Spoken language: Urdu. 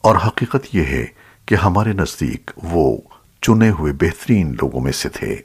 اور حقیقت یہ ہے کہ ہمارے نزدیک وہ چنے ہوئے بہترین لوگوں میں سے تھے۔